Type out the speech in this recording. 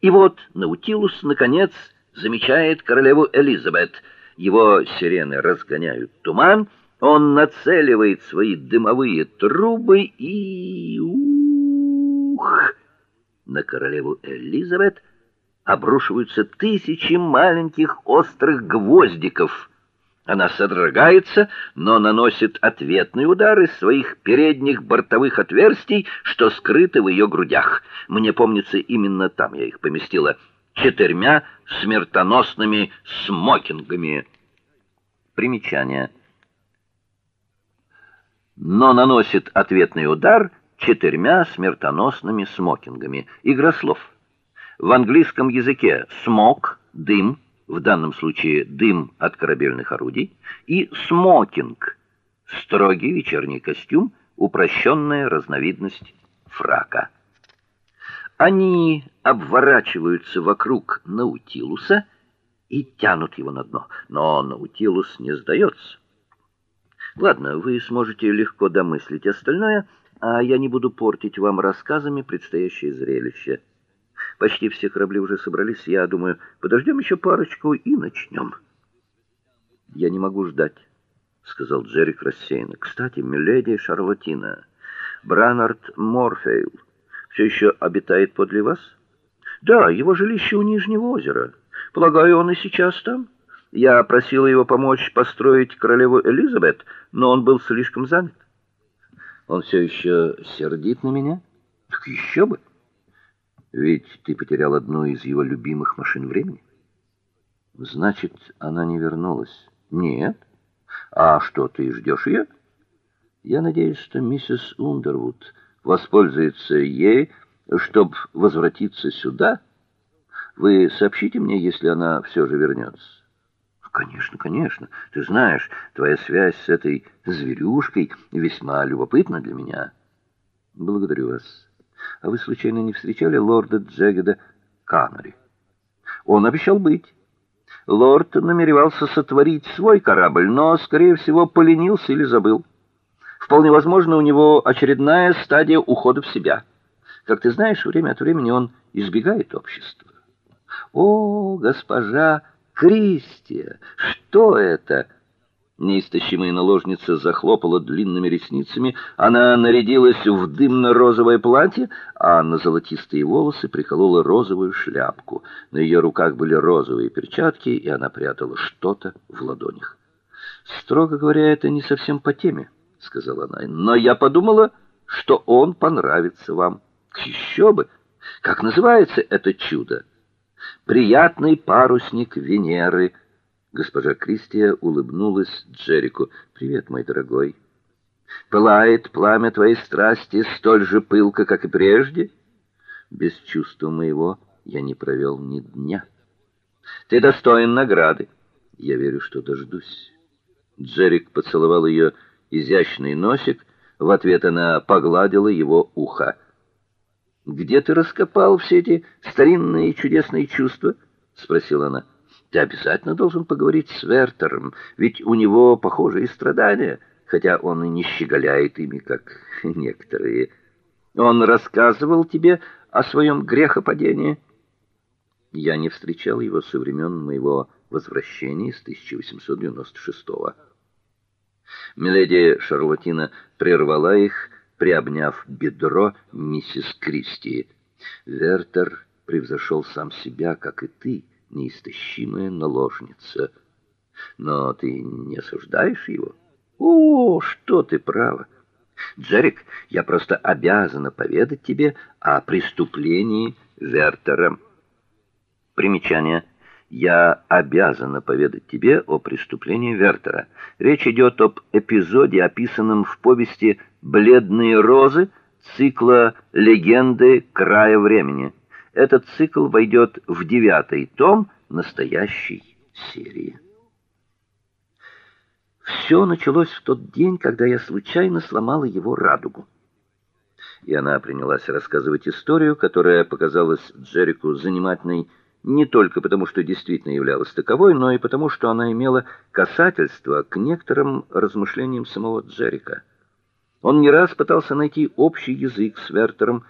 И вот Наутилус наконец замечает королеву Элизабет. Его сирены разгоняют туман, он нацеливает свои дымовые трубы и ух! На королеву Элизабет обрушиваются тысячи маленьких острых гвоздиков. Она содрогается, но наносит ответный удар из своих передних бортовых отверстий, что скрыты в ее грудях. Мне помнится, именно там я их поместила четырьмя смертоносными смокингами. Примечание. Но наносит ответный удар четырьмя смертоносными смокингами. Игра слов. В английском языке смок дым в данном случае дым от корабельных орудий, и смокинг строгий вечерний костюм, упрощенная разновидность фрака. Они обворачиваются вокруг Наутилуса и тянут его на дно, но Наутилус не сдается. Ладно, вы сможете легко домыслить остальное, а я не буду портить вам рассказами предстоящее зрелище. Почти все корабли уже собрались, я думаю, подождем еще парочку и начнем. Я не могу ждать, сказал Джерик рассеянно. Кстати, миледи Шарлотина, Бранард Морфейл все еще обитает подле вас? Да, его жилище у Нижнего озера. Полагаю, он и сейчас там. Я просила его помочь построить королеву Элизабет, но он был слишком занят. Он все еще сердит на меня? Так еще бы. Ведь ты потерял одну из его любимых машин времени. Значит, она не вернулась. Нет. А что ты ждешь ее? Я надеюсь, что миссис Ундервуд воспользуется ей, чтобы возвратиться сюда. Вы сообщите мне, если она все же вернется. Конечно, конечно. Ты знаешь, твоя связь с этой зверюшкой весьма любопытна для меня. Благодарю вас. А вы случайно не встречали лорда Джегеда Канари? Он обещал быть. Лорд намеревался сотворить свой корабль, но, скорее всего, поленился или забыл. Вполне возможно, у него очередная стадия ухода в себя. Как ты знаешь, время от времени он избегает общества. О, госпожа Кристия, что это? Неистощимая наложница захлопала длинными ресницами, она нарядилась в дымно-розовое платье, а на золотистые волосы приколола розовую шляпку. На ее руках были розовые перчатки, и она прятала что-то в ладонях. Строго говоря, это не совсем по теме, сказала она. Но я подумала, что он понравится вам. Еще бы. Как называется это чудо? Приятный парусник Венеры. Госпожа Кристия улыбнулась Джеррику. "Привет, мой дорогой. Пылает пламя твоей страсти столь же пылко, как и прежде? Без чувства моего я не провел ни дня. Ты достоин награды. Я верю, что дождусь". Джеррик поцеловал ее изящный носик, в ответ она погладила его ухо. "Где ты раскопал все эти старинные чудесные чувства?" спросила она. Ты обязательно должен поговорить с Вертером, ведь у него похожие страдания, хотя он и не щеголяет ими, как некоторые. Он рассказывал тебе о своем грехопадении. Я не встречал его со времен моего возвращения с 1896-го. Миледи Шарлотина прервала их, приобняв бедро миссис Кристи. Вертер превзошел сам себя, как и ты неистощимая наложница. Но ты не осуждаешь его? О, что ты права. Джерик, я просто обязана поведать тебе о преступлении Вертера. Примечание. Я обязана поведать тебе о преступлении Вертера. Речь идет об эпизоде, описанном в повести Бледные розы цикла Легенды края времени. Этот цикл войдет в девятый том настоящей серии. Все началось в тот день, когда я случайно сломала его радугу. И она принялась рассказывать историю, которая показалась Джеррику занимательной не только потому, что действительно являлась таковой, но и потому, что она имела касательство к некоторым размышлениям самого Джеррика. Он не раз пытался найти общий язык с Вертером,